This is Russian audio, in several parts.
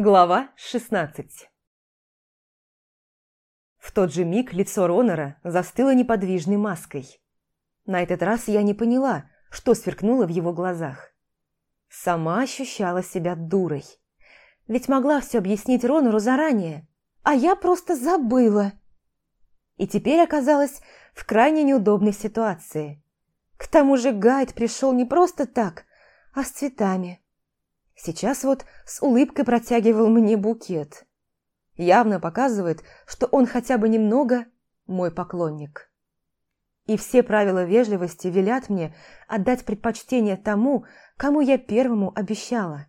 Глава 16 В тот же миг лицо Ронора застыло неподвижной маской. На этот раз я не поняла, что сверкнуло в его глазах. Сама ощущала себя дурой. Ведь могла все объяснить Ронору заранее, а я просто забыла. И теперь оказалась в крайне неудобной ситуации. К тому же Гайд пришел не просто так, а с цветами. Сейчас вот с улыбкой протягивал мне букет. Явно показывает, что он хотя бы немного мой поклонник. И все правила вежливости велят мне отдать предпочтение тому, кому я первому обещала.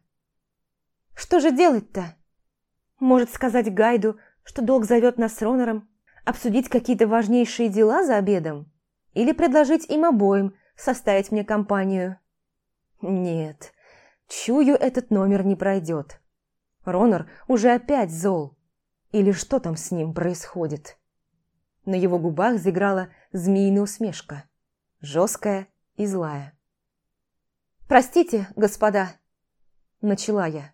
Что же делать-то? Может сказать Гайду, что долг зовет нас с Ронором, обсудить какие-то важнейшие дела за обедом? Или предложить им обоим составить мне компанию? Нет, Чую, этот номер не пройдет. Ронор уже опять зол. Или что там с ним происходит? На его губах заиграла змеиная усмешка. Жесткая и злая. «Простите, господа!» Начала я.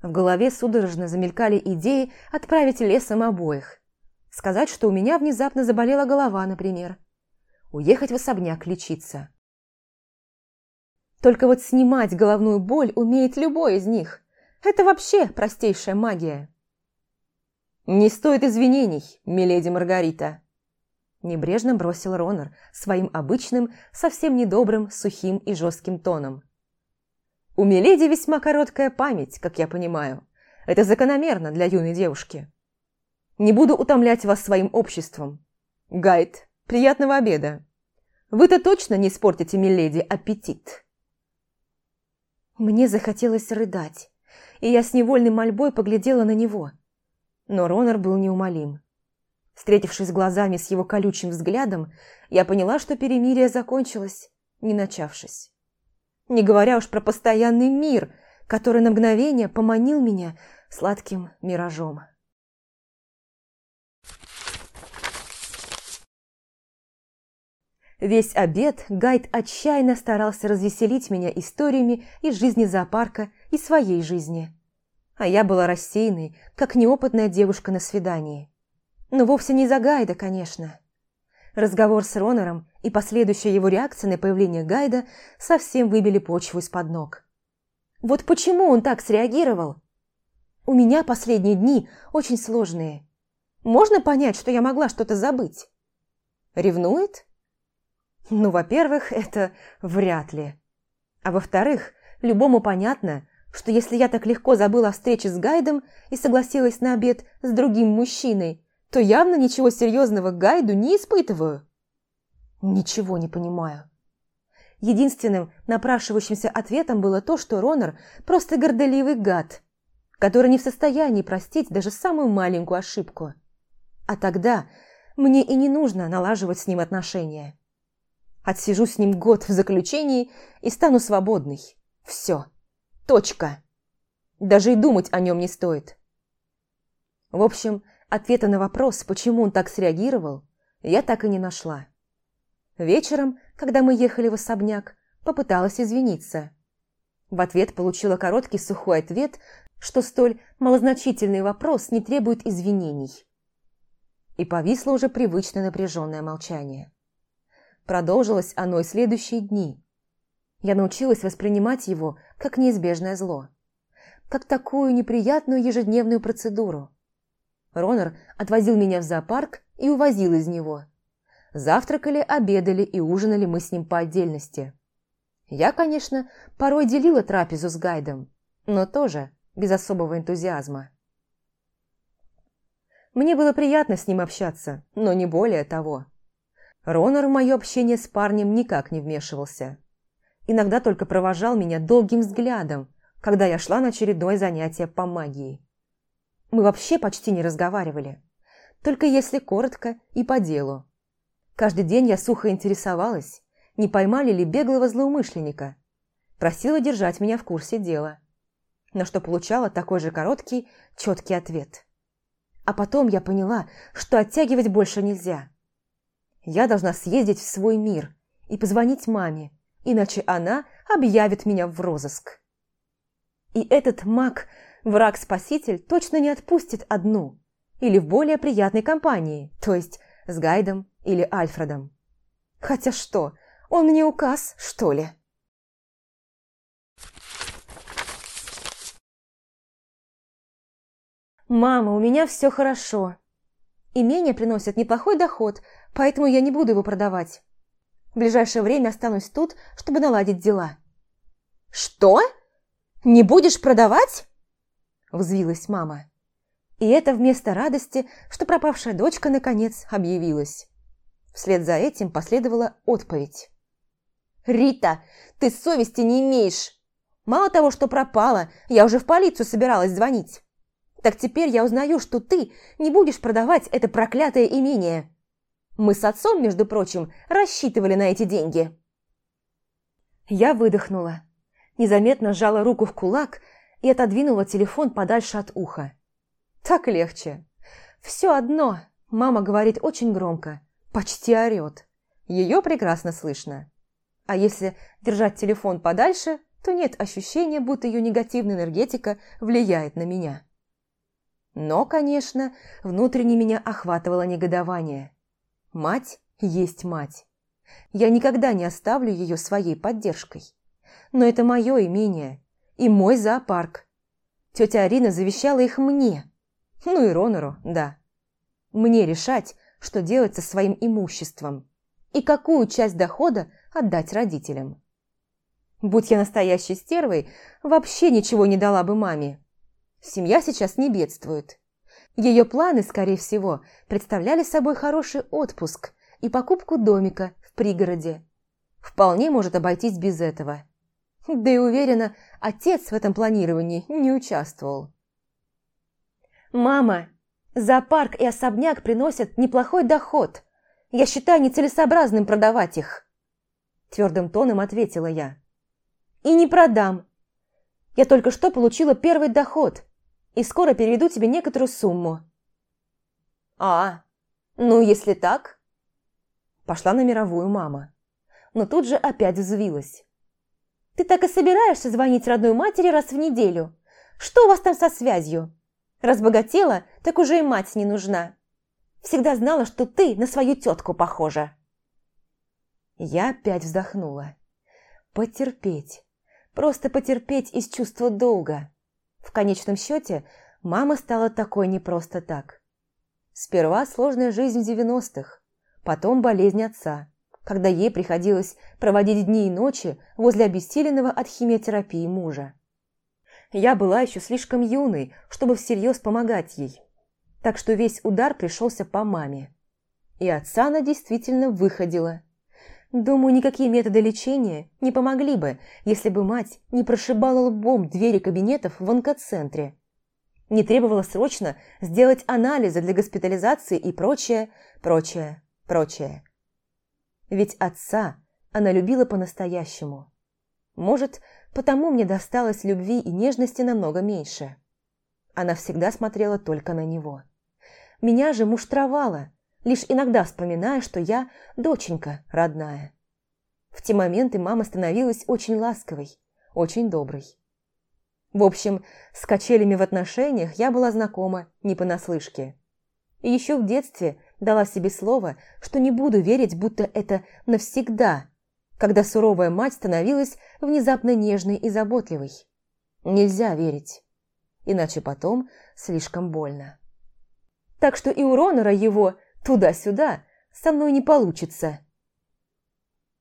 В голове судорожно замелькали идеи отправить лесом обоих. Сказать, что у меня внезапно заболела голова, например. Уехать в особняк лечиться. Только вот снимать головную боль умеет любой из них. Это вообще простейшая магия. «Не стоит извинений, миледи Маргарита!» Небрежно бросил Ронор своим обычным, совсем недобрым, сухим и жестким тоном. «У миледи весьма короткая память, как я понимаю. Это закономерно для юной девушки. Не буду утомлять вас своим обществом. Гайд, приятного обеда! Вы-то точно не испортите миледи аппетит!» Мне захотелось рыдать, и я с невольной мольбой поглядела на него. Но Ронор был неумолим. Встретившись глазами с его колючим взглядом, я поняла, что перемирие закончилось, не начавшись. Не говоря уж про постоянный мир, который на мгновение поманил меня сладким миражом. Весь обед Гайд отчаянно старался развеселить меня историями из жизни зоопарка и своей жизни. А я была рассеянной, как неопытная девушка на свидании. Но вовсе не за Гайда, конечно. Разговор с Ронором и последующая его реакция на появление Гайда совсем выбили почву из-под ног. Вот почему он так среагировал? У меня последние дни очень сложные. Можно понять, что я могла что-то забыть? Ревнует? Ну, во-первых, это вряд ли. А во-вторых, любому понятно, что если я так легко забыла о встрече с гайдом и согласилась на обед с другим мужчиной, то явно ничего серьезного гайду не испытываю. Ничего не понимаю. Единственным напрашивающимся ответом было то, что Ронор просто горделивый гад, который не в состоянии простить даже самую маленькую ошибку. А тогда мне и не нужно налаживать с ним отношения. Отсижу с ним год в заключении и стану свободной. Все. Точка. Даже и думать о нем не стоит. В общем, ответа на вопрос, почему он так среагировал, я так и не нашла. Вечером, когда мы ехали в особняк, попыталась извиниться. В ответ получила короткий сухой ответ, что столь малозначительный вопрос не требует извинений. И повисло уже привычное напряженное молчание. Продолжилось оно и следующие дни. Я научилась воспринимать его как неизбежное зло, как такую неприятную ежедневную процедуру. Ронор отвозил меня в зоопарк и увозил из него. Завтракали, обедали и ужинали мы с ним по отдельности. Я, конечно, порой делила трапезу с гайдом, но тоже без особого энтузиазма. Мне было приятно с ним общаться, но не более того. Ронор в мое общение с парнем никак не вмешивался. Иногда только провожал меня долгим взглядом, когда я шла на очередное занятие по магии. Мы вообще почти не разговаривали, только если коротко и по делу. Каждый день я сухо интересовалась, не поймали ли беглого злоумышленника. Просила держать меня в курсе дела. На что получала такой же короткий, четкий ответ. А потом я поняла, что оттягивать больше нельзя. Я должна съездить в свой мир и позвонить маме, иначе она объявит меня в розыск. И этот маг, враг-спаситель, точно не отпустит одну. Или в более приятной компании, то есть с Гайдом или Альфредом. Хотя что, он мне указ, что ли? «Мама, у меня все хорошо. Имение приносит неплохой доход, поэтому я не буду его продавать. В ближайшее время останусь тут, чтобы наладить дела». «Что? Не будешь продавать?» – взвилась мама. И это вместо радости, что пропавшая дочка наконец объявилась. Вслед за этим последовала отповедь. «Рита, ты совести не имеешь! Мало того, что пропала, я уже в полицию собиралась звонить. Так теперь я узнаю, что ты не будешь продавать это проклятое имение. Мы с отцом, между прочим, рассчитывали на эти деньги. Я выдохнула, незаметно сжала руку в кулак и отодвинула телефон подальше от уха. Так легче. Все одно, мама говорит очень громко, почти орет. Ее прекрасно слышно. А если держать телефон подальше, то нет ощущения, будто ее негативная энергетика влияет на меня. Но, конечно, внутренне меня охватывало негодование – Мать есть мать. Я никогда не оставлю ее своей поддержкой. Но это мое имение и мой зоопарк. Тетя Арина завещала их мне. Ну и Ронору, да. Мне решать, что делать со своим имуществом и какую часть дохода отдать родителям. Будь я настоящей стервой, вообще ничего не дала бы маме. Семья сейчас не бедствует. Ее планы, скорее всего, представляли собой хороший отпуск и покупку домика в пригороде. Вполне может обойтись без этого. Да и уверена, отец в этом планировании не участвовал. «Мама, зоопарк и особняк приносят неплохой доход. Я считаю нецелесообразным продавать их», – твердым тоном ответила я. «И не продам. Я только что получила первый доход – и скоро переведу тебе некоторую сумму». «А, ну если так...» Пошла на мировую мама, но тут же опять взвилась. «Ты так и собираешься звонить родной матери раз в неделю? Что у вас там со связью? Разбогатела, так уже и мать не нужна. Всегда знала, что ты на свою тетку похожа». Я опять вздохнула. «Потерпеть. Просто потерпеть из чувства долга». В конечном счете, мама стала такой не просто так. Сперва сложная жизнь в 90-х, потом болезнь отца, когда ей приходилось проводить дни и ночи возле обессиленного от химиотерапии мужа. Я была еще слишком юной, чтобы всерьез помогать ей, так что весь удар пришелся по маме. И отца она действительно выходила – Думаю, никакие методы лечения не помогли бы, если бы мать не прошибала лбом двери кабинетов в онкоцентре. Не требовало срочно сделать анализы для госпитализации и прочее, прочее, прочее. Ведь отца она любила по-настоящему. Может, потому мне досталось любви и нежности намного меньше. Она всегда смотрела только на него. Меня же муштровала, Лишь иногда вспоминая, что я доченька родная. В те моменты мама становилась очень ласковой, очень доброй. В общем, с качелями в отношениях я была знакома не понаслышке. И еще в детстве дала себе слово, что не буду верить, будто это навсегда, когда суровая мать становилась внезапно нежной и заботливой. Нельзя верить, иначе потом слишком больно. Так что и у Ронора его Туда-сюда со мной не получится».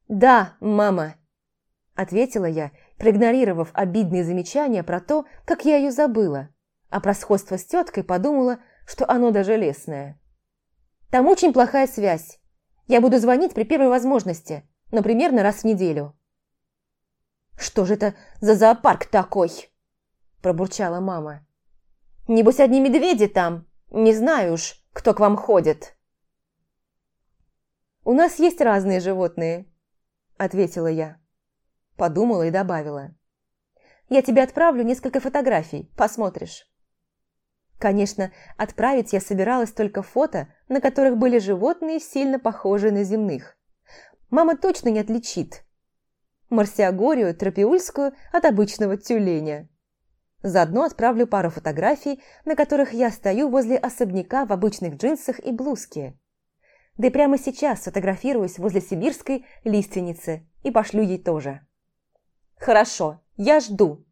«Да, мама», – ответила я, проигнорировав обидные замечания про то, как я ее забыла, а про сходство с теткой подумала, что оно даже лесное. «Там очень плохая связь. Я буду звонить при первой возможности, но примерно раз в неделю». «Что же это за зоопарк такой?» – пробурчала мама. «Небось, одни медведи там. Не знаю уж, кто к вам ходит». «У нас есть разные животные», – ответила я. Подумала и добавила. «Я тебе отправлю несколько фотографий, посмотришь». Конечно, отправить я собиралась только фото, на которых были животные, сильно похожие на земных. Мама точно не отличит. Марсиагорию тропиульскую от обычного тюленя. Заодно отправлю пару фотографий, на которых я стою возле особняка в обычных джинсах и блузке да и прямо сейчас сфотографируюсь возле сибирской лиственницы и пошлю ей тоже. «Хорошо, я жду.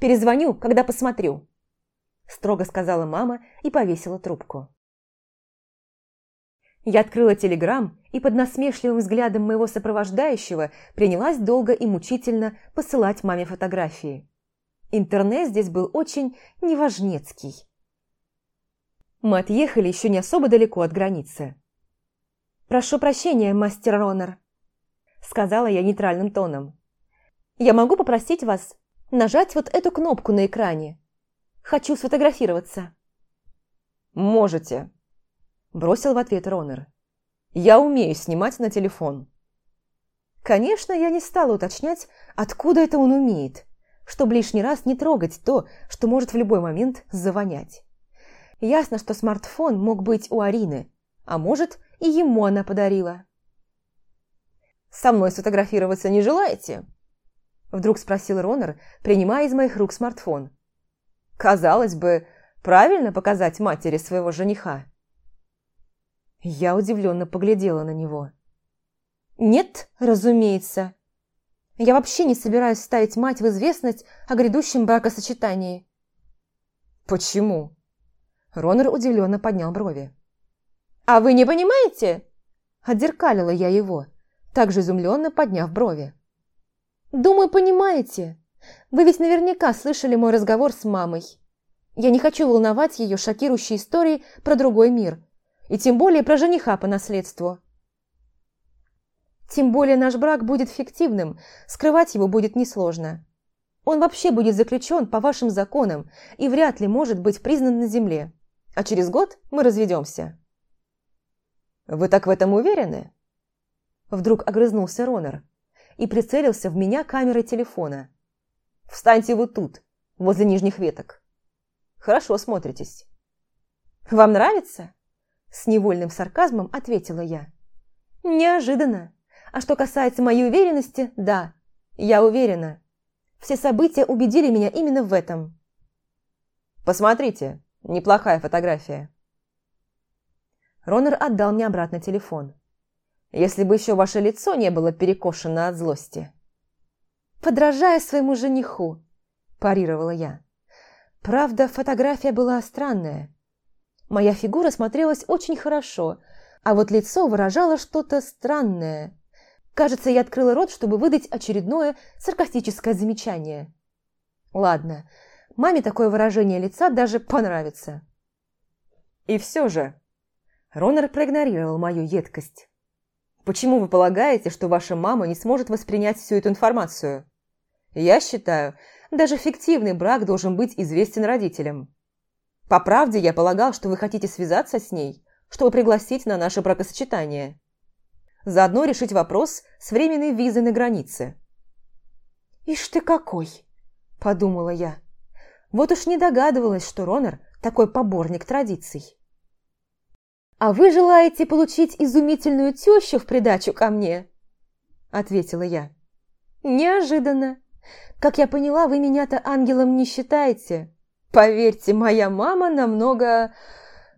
Перезвоню, когда посмотрю», – строго сказала мама и повесила трубку. Я открыла телеграм и под насмешливым взглядом моего сопровождающего принялась долго и мучительно посылать маме фотографии. Интернет здесь был очень неважнецкий. Мы отъехали еще не особо далеко от границы. «Прошу прощения, мастер Ронер», — сказала я нейтральным тоном. «Я могу попросить вас нажать вот эту кнопку на экране. Хочу сфотографироваться». «Можете», – бросил в ответ Ронер. «Я умею снимать на телефон». Конечно, я не стала уточнять, откуда это он умеет, чтобы лишний раз не трогать то, что может в любой момент завонять. Ясно, что смартфон мог быть у Арины, а может, и ему она подарила. «Со мной сфотографироваться не желаете?» Вдруг спросил Ронер, принимая из моих рук смартфон. «Казалось бы, правильно показать матери своего жениха?» Я удивленно поглядела на него. «Нет, разумеется. Я вообще не собираюсь ставить мать в известность о грядущем бракосочетании». «Почему?» Ронер удивленно поднял брови. «А вы не понимаете?» а – отзеркалила я его, также изумленно подняв брови. «Думаю, понимаете. Вы ведь наверняка слышали мой разговор с мамой. Я не хочу волновать ее шокирующей историей про другой мир, и тем более про жениха по наследству». Тем более наш брак будет фиктивным, скрывать его будет несложно. Он вообще будет заключен по вашим законам и вряд ли может быть признан на земле. А через год мы разведемся. Вы так в этом уверены? Вдруг огрызнулся Ронер и прицелился в меня камерой телефона. Встаньте вот тут, возле нижних веток. Хорошо смотритесь. Вам нравится? С невольным сарказмом ответила я. Неожиданно. А что касается моей уверенности, да, я уверена. Все события убедили меня именно в этом. Посмотрите, неплохая фотография. Ронер отдал мне обратно телефон. Если бы еще ваше лицо не было перекошено от злости. «Подражая своему жениху», – парировала я. Правда, фотография была странная. Моя фигура смотрелась очень хорошо, а вот лицо выражало что-то странное. Кажется, я открыла рот, чтобы выдать очередное саркастическое замечание. Ладно, маме такое выражение лица даже понравится. И все же, Ронар проигнорировал мою едкость. «Почему вы полагаете, что ваша мама не сможет воспринять всю эту информацию? Я считаю, даже фиктивный брак должен быть известен родителям. По правде, я полагал, что вы хотите связаться с ней, чтобы пригласить на наше бракосочетание. Заодно решить вопрос с временной визой на границе». «Ишь ты какой!» – подумала я. Вот уж не догадывалась, что Ронар – такой поборник традиций. «А вы желаете получить изумительную тещу в придачу ко мне?» – ответила я. «Неожиданно. Как я поняла, вы меня-то ангелом не считаете. Поверьте, моя мама намного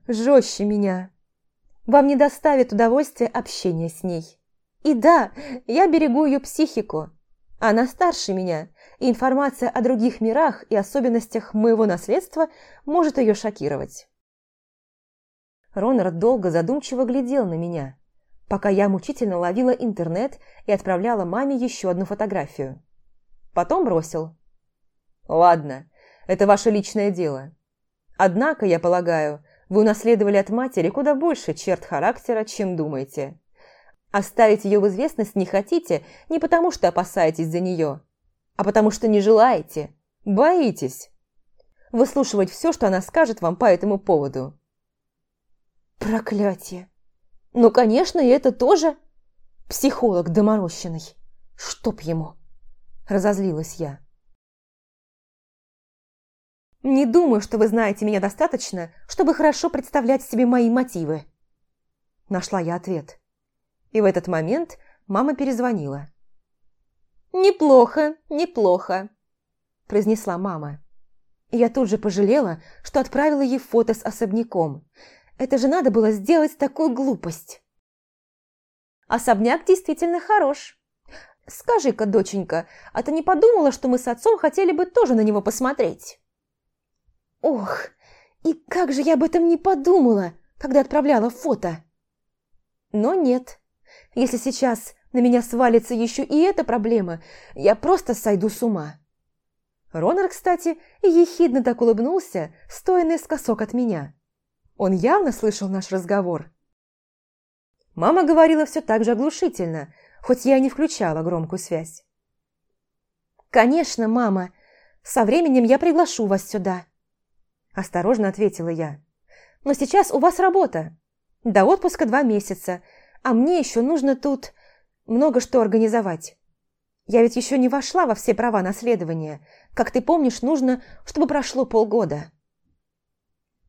жестче меня. Вам не доставит удовольствия общение с ней. И да, я берегу ее психику. Она старше меня, и информация о других мирах и особенностях моего наследства может ее шокировать». Ронард долго задумчиво глядел на меня, пока я мучительно ловила интернет и отправляла маме еще одну фотографию. Потом бросил. «Ладно, это ваше личное дело. Однако, я полагаю, вы унаследовали от матери куда больше черт характера, чем думаете. Оставить ее в известность не хотите не потому, что опасаетесь за нее, а потому что не желаете, боитесь. Выслушивать все, что она скажет вам по этому поводу. Проклятие! Ну, конечно, и это тоже психолог доморощенный. Чтоб ему! Разозлилась я. Не думаю, что вы знаете меня достаточно, чтобы хорошо представлять себе мои мотивы. Нашла я ответ. И в этот момент мама перезвонила. «Неплохо, неплохо», – произнесла мама. Я тут же пожалела, что отправила ей фото с особняком – это же надо было сделать такую глупость. Особняк действительно хорош. Скажи-ка, доченька, а ты не подумала, что мы с отцом хотели бы тоже на него посмотреть? Ох, и как же я об этом не подумала, когда отправляла фото. Но нет. Если сейчас на меня свалится еще и эта проблема, я просто сойду с ума. Ронар, кстати, ехидно так улыбнулся, стоя наискосок от меня. Он явно слышал наш разговор. Мама говорила все так же оглушительно, хоть я и не включала громкую связь. «Конечно, мама. Со временем я приглашу вас сюда», – осторожно ответила я. «Но сейчас у вас работа. До отпуска два месяца, а мне еще нужно тут много что организовать. Я ведь еще не вошла во все права наследования. Как ты помнишь, нужно, чтобы прошло полгода».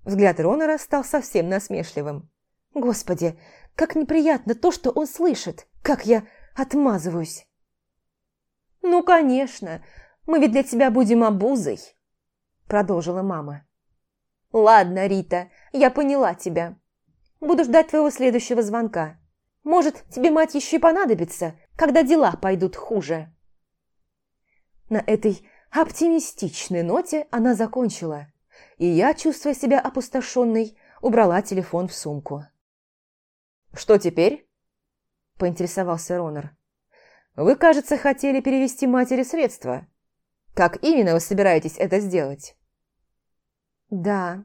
Взгляд Ронора стал совсем насмешливым. «Господи, как неприятно то, что он слышит! Как я отмазываюсь!» «Ну, конечно! Мы ведь для тебя будем обузой!» Продолжила мама. «Ладно, Рита, я поняла тебя. Буду ждать твоего следующего звонка. Может, тебе мать еще и понадобится, когда дела пойдут хуже». На этой оптимистичной ноте она закончила – и я, чувствуя себя опустошенной, убрала телефон в сумку. «Что теперь?» – поинтересовался Ронар. «Вы, кажется, хотели перевести матери средства. Как именно вы собираетесь это сделать?» «Да,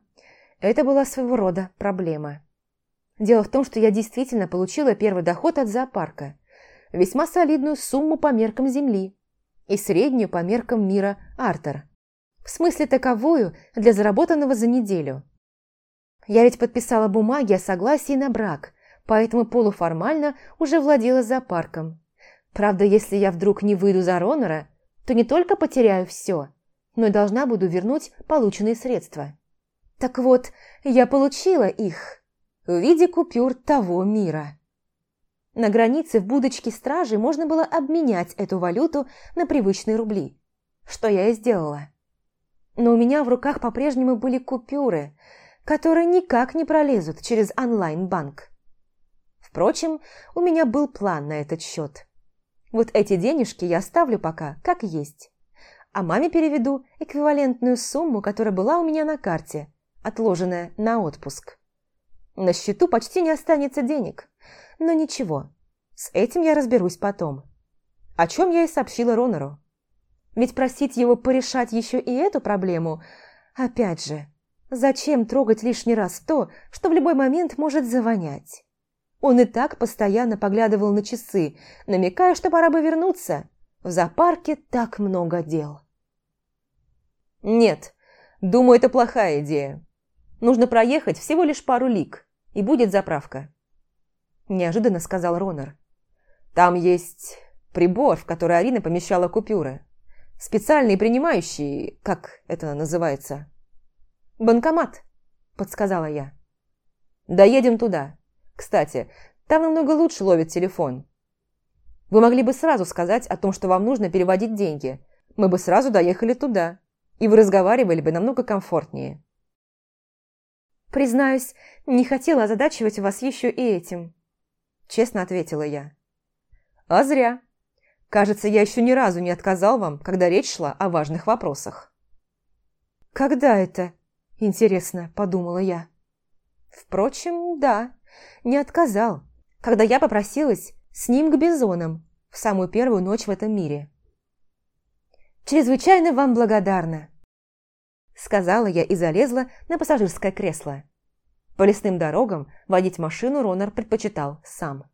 это была своего рода проблема. Дело в том, что я действительно получила первый доход от зоопарка, весьма солидную сумму по меркам Земли и среднюю по меркам мира Артер. В смысле таковую для заработанного за неделю. Я ведь подписала бумаги о согласии на брак, поэтому полуформально уже владела зоопарком. Правда, если я вдруг не выйду за Ронора, то не только потеряю все, но и должна буду вернуть полученные средства. Так вот, я получила их в виде купюр того мира. На границе в будочке стражи можно было обменять эту валюту на привычные рубли, что я и сделала но у меня в руках по-прежнему были купюры, которые никак не пролезут через онлайн-банк. Впрочем, у меня был план на этот счет. Вот эти денежки я оставлю пока как есть, а маме переведу эквивалентную сумму, которая была у меня на карте, отложенная на отпуск. На счету почти не останется денег, но ничего, с этим я разберусь потом. О чем я и сообщила Ронору. Ведь просить его порешать еще и эту проблему. А опять же, зачем трогать лишний раз то, что в любой момент может завонять? Он и так постоянно поглядывал на часы, намекая, что пора бы вернуться. В зоопарке так много дел. Нет, думаю, это плохая идея. Нужно проехать всего лишь пару лик, и будет заправка. Неожиданно сказал Ронар. Там есть прибор, в который Арина помещала купюры. Специальный принимающий, как это называется. Банкомат, подсказала я. Доедем туда. Кстати, там намного лучше ловит телефон. Вы могли бы сразу сказать о том, что вам нужно переводить деньги. Мы бы сразу доехали туда. И вы разговаривали бы намного комфортнее. Признаюсь, не хотела озадачивать вас еще и этим. Честно ответила я. А зря. Кажется, я еще ни разу не отказал вам, когда речь шла о важных вопросах. «Когда это?» – интересно, – подумала я. Впрочем, да, не отказал, когда я попросилась с ним к бизонам в самую первую ночь в этом мире. «Чрезвычайно вам благодарна», – сказала я и залезла на пассажирское кресло. По лесным дорогам водить машину Ронар предпочитал сам.